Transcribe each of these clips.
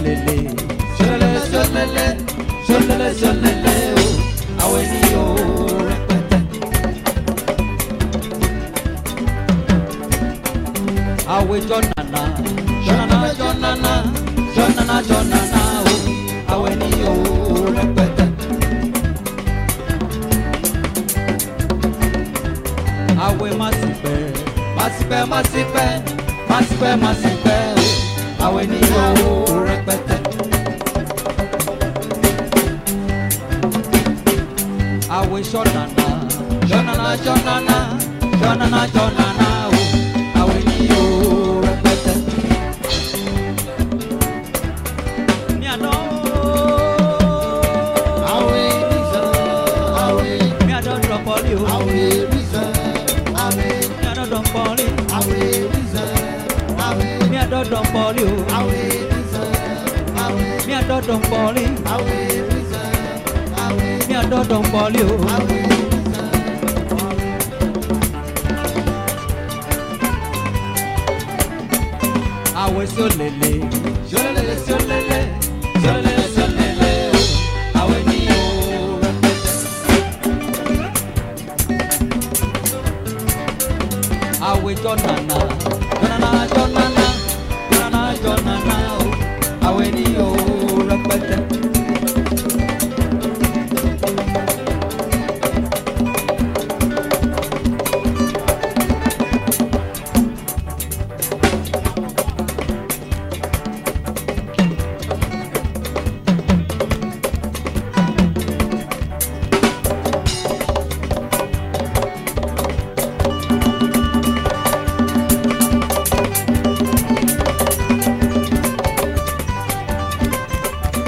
ṣọlẹlẹ ṣọlẹlẹ ṣọlẹlẹ ṣọlẹlẹ ṣọlẹlẹ o àwọn ènìyàn o rẹpẹtẹ. àwùjọ nana jọnana jọnana jọnana jọnana o àwọn ènìyàn o rẹpẹtẹ. àwẹ̀ má sì pẹ́ má sì o àwọn ènìyàn o rẹpẹtẹ. shonana, shonana, shonana, shonana, shonana. 专门呢。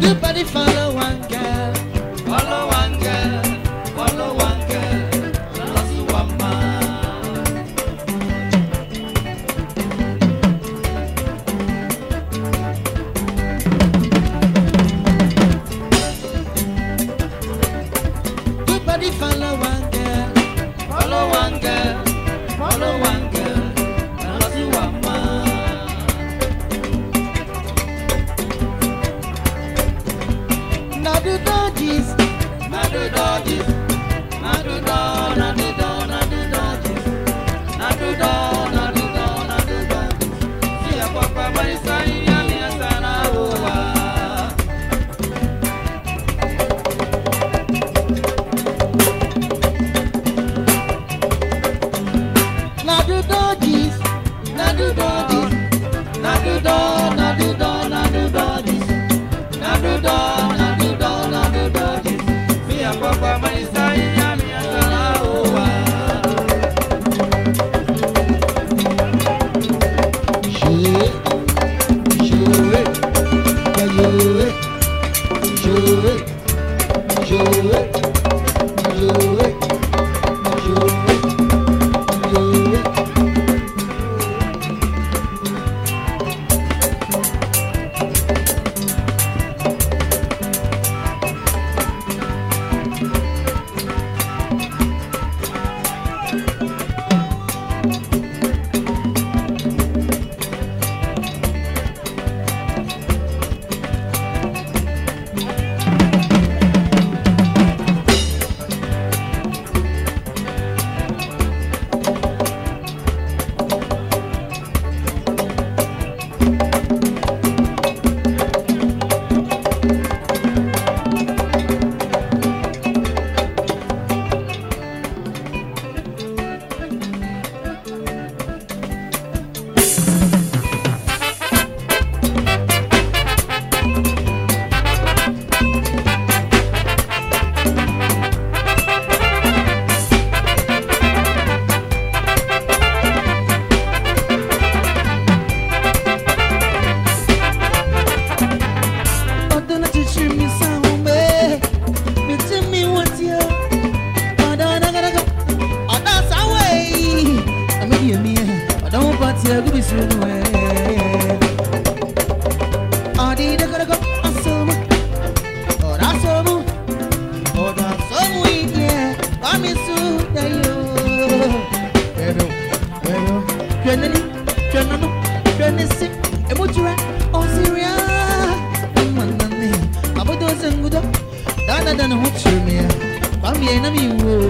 The body follow one guy. tiago bisunwe adi de karago asomu ora asomu ora asomu ite amisu dayo pero pero kenani kenanu kenesi emutura osiria manani abodo zengudo dada dana hochumia bamye na miwo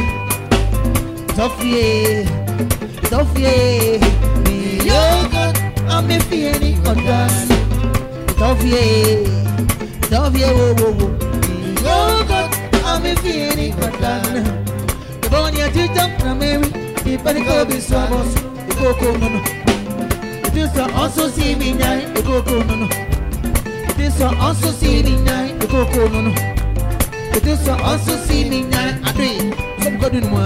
Sophie, Sophie, mi yóò gan, ọmọ fi ẹni ọ̀dọ́ sí. Sophie, Sophie wowowo, mi yóò gan, ọmọ fi ẹni ọ̀dọ́ náà. Ìbọn ni ẹjú jẹ́ ọ̀nà mẹ́rin, ìbánikọ́ bí sọ àbọ̀ sí ìkókó nínú. Ìdúsọ̀ ọ̀sùn sí mi yàn ìkókó nínú. Ìdúsọ̀ ọ̀sùn sí mi yàn ìkókó nínú. Ìdúsọ̀ ọ̀sùn sí mi yàn adùn yìí, sọ́kùnkọ́dún mọ́.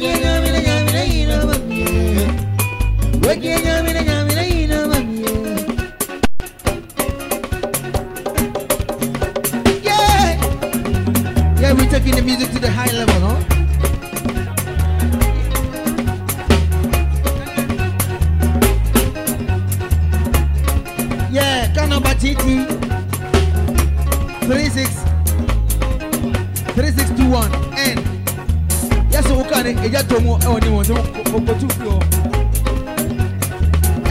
Yeah, we're taking the music to the high level, huh? ɛgya tɔ mu ɛwɔ ne wɔn so ɔkɔtu fi hɔ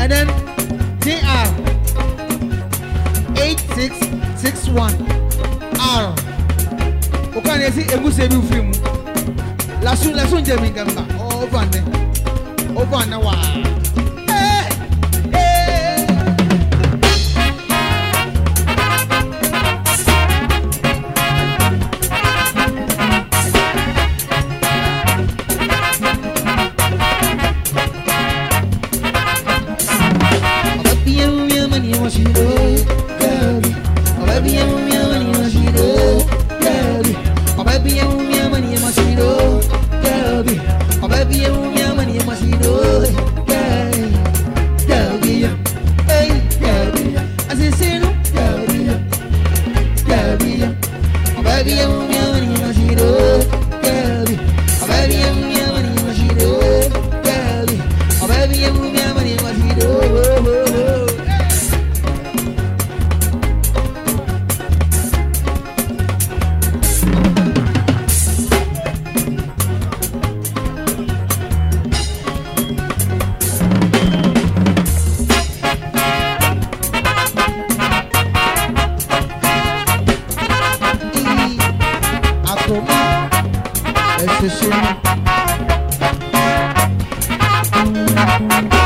and then dr eight six six one r ɔkọ na esi egusi ebi firi mu lasun lasun jɛ mi nkɛmba ɔɔfa ne ɔɔfa ne waa. Thank you.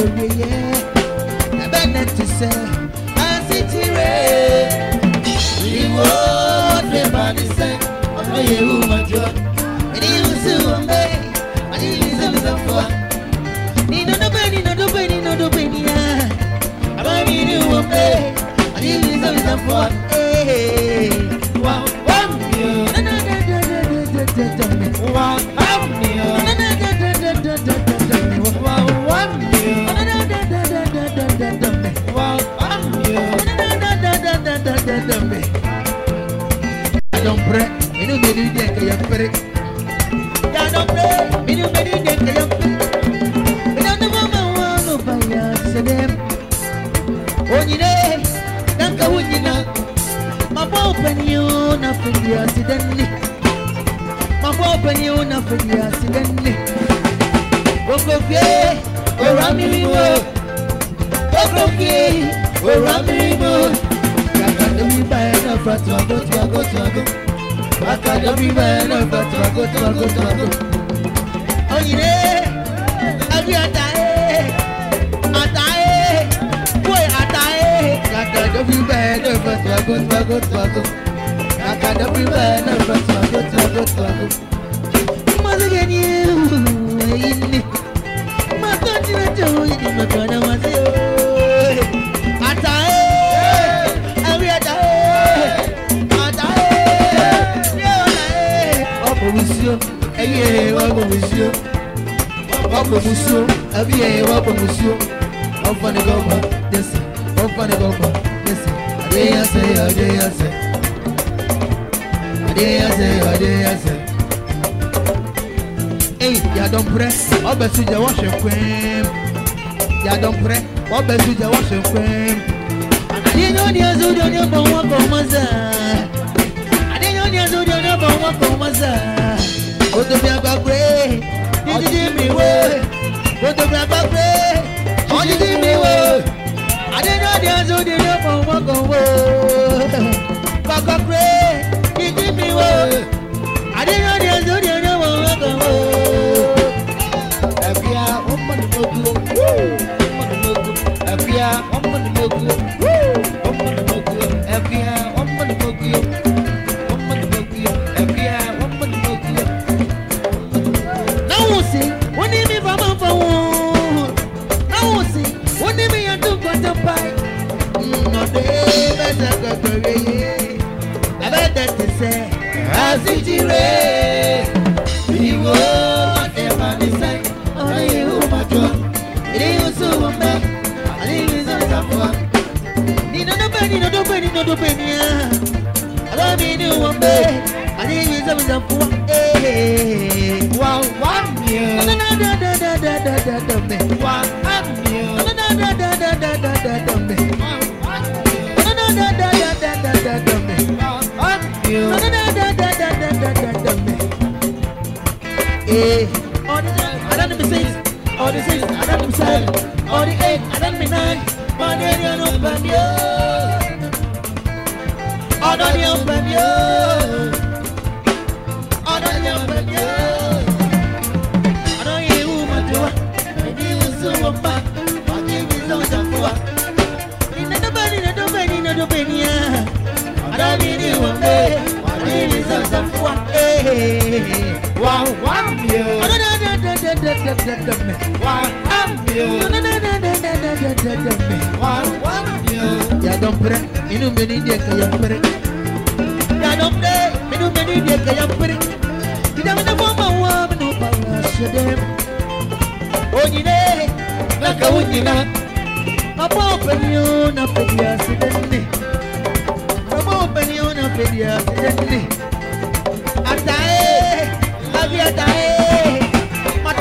Thank you. péré. yàrá pé bínú bẹ́ẹ̀ ní kékeré pé ìdáná bá máa wọ́n ló bá yà sẹ́dẹ̀. ònyìnbó dáńkà wò nyìnà mà bọ́ òpènyí ó nà fìdí àsìdẹ́ ní. mà bọ́ òpènyí ó nà fìdí àsìdẹ́ ní. òkòkè òrà mímú òkòkè òrà mímú. kàkà lómi báyìí náà fà tuwago tuwago tuwago akademi mẹ́rin ọgbà tìmọ̀gò tìmọ̀gò tìmọ̀gò. oyinle ẹbí ata ye ata ye bóyá ata ye. akademi mẹ́rin ọgbà tìmọ̀gò tìmọ̀gò tìmọ̀gò. akademi mẹ́rin ọgbà tìmọ̀gò tìmọ̀gò tìmọ̀gò. wapo musuo abie wapo musuo ofane goma desi ofane goma desi adeyase adeyase adeyase adeyase ei yadomprɛ ɔbɛso gya wɔhwɛ kwɛm yadomprɛ ɔbɛso gya wɔhwɛ kwɛm adenyɔni azodi ɔne bɔn wakɔ maza adenyɔni azodi ɔne bɔn wakɔ maza otobi agbagbe ọdidi mi wo gbogbo gbàgbọ́ pé ọdidi mi wo adédọ́dẹ ọdún ni ló mọ̀ mọ́kàn wo gbàgbọ́ pé ọdidi mi wo adédọ́dẹ ọdún ni ló mọ̀ mọ́kàn wo. ẹ̀fíà ó mọ̀ ní gbogbo ó mọ̀ ní gbogbo ẹ̀fíà ó. or the six, I don't himself, or the eight, I don't mean nine, but they don't open you. Or don't you open you. Or don't you open you. I don't hear who my door, I give you so much back, I give you so much back. In the body, in the body, in the body, I don't need you one day. Wow, wow, yeah. Yadompre, minu meni dia kayampre. Yadompre, minu meni dia kayampre. Kita mana mama wa minu bala sedem. Onyine, na kawunyina. Apa penyo na pedia sedenne. Apa penyo na pedia sedenne. Atae, avia tae.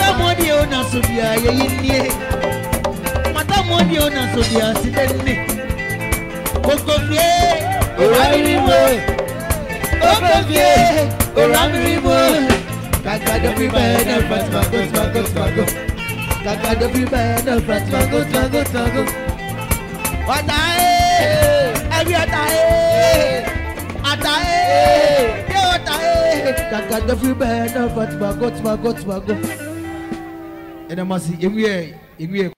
matamodi ona subia yeyinnie matamodi ona subia sidenne okofie oramirimo okofie oramirimo kakadofibana fatimagosimago kakadofibana fatimagosimago ọtae ẹbí ọtae atae yẹ ọtae kakadofibana fatimago timago timago ɛnam ase ewie ewie.